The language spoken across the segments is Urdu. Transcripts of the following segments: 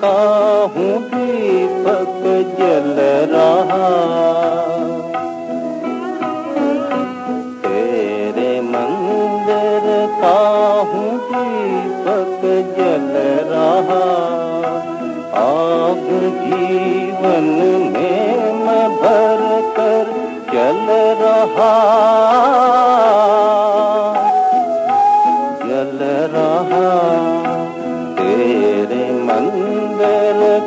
کا ہوں دیپک جل رہا۔ تیرے مندر کا ہوں دیپک جل رہا۔ آگ جیون میں میں بھر کر چل رہا۔ جل رہا۔ تیرے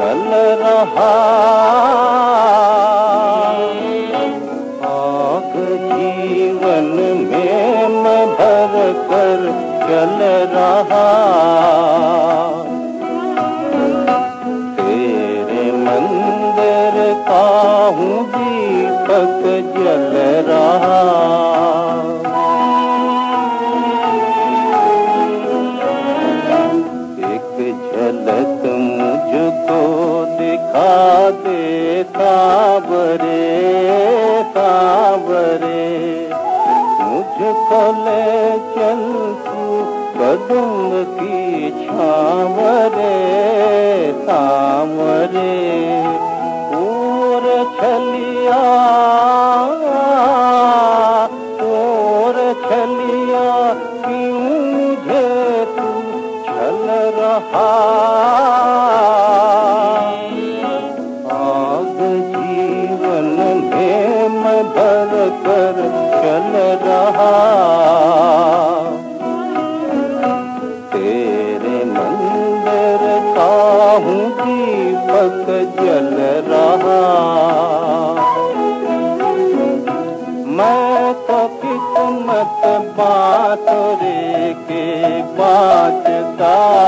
گل رہا۔ آگ جیون میں میں بھر کر چل رہا۔ تیرے مندر کا ہوں دیپک جل رہا۔ ایک جھلک دکھا دے سابرے سابرے مجھ کو لے چل تو قدم کی چھاورے سامرے پور چھلیا پور چھلیا کیوں مجھے تو چل رہا۔ تیرے مندر کا ہوں دیپک جل رہا۔ میں تو قسمت بات رے کے بانٹتا ایک